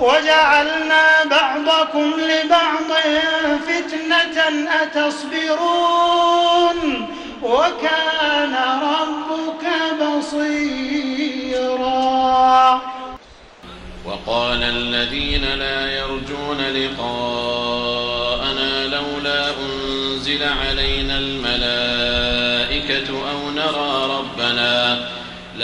وجعلنا بعضكم لبعض فتنة أتصبرون وكان ربك بصيرا. وقال الذين لا يرجون لقاءنا لولا أنزل علينا الملائكة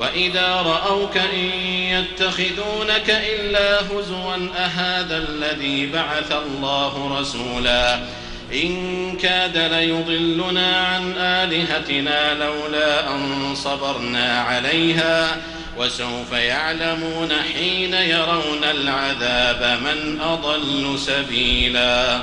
وإذا رأوك إن يتخذونك إلا هزوا أهذا الذي بعث الله رسولا إن كاد ليضلنا عن آلهتنا لولا أن صبرنا عليها وسوف يعلمون حين يرون العذاب من أضل سبيلا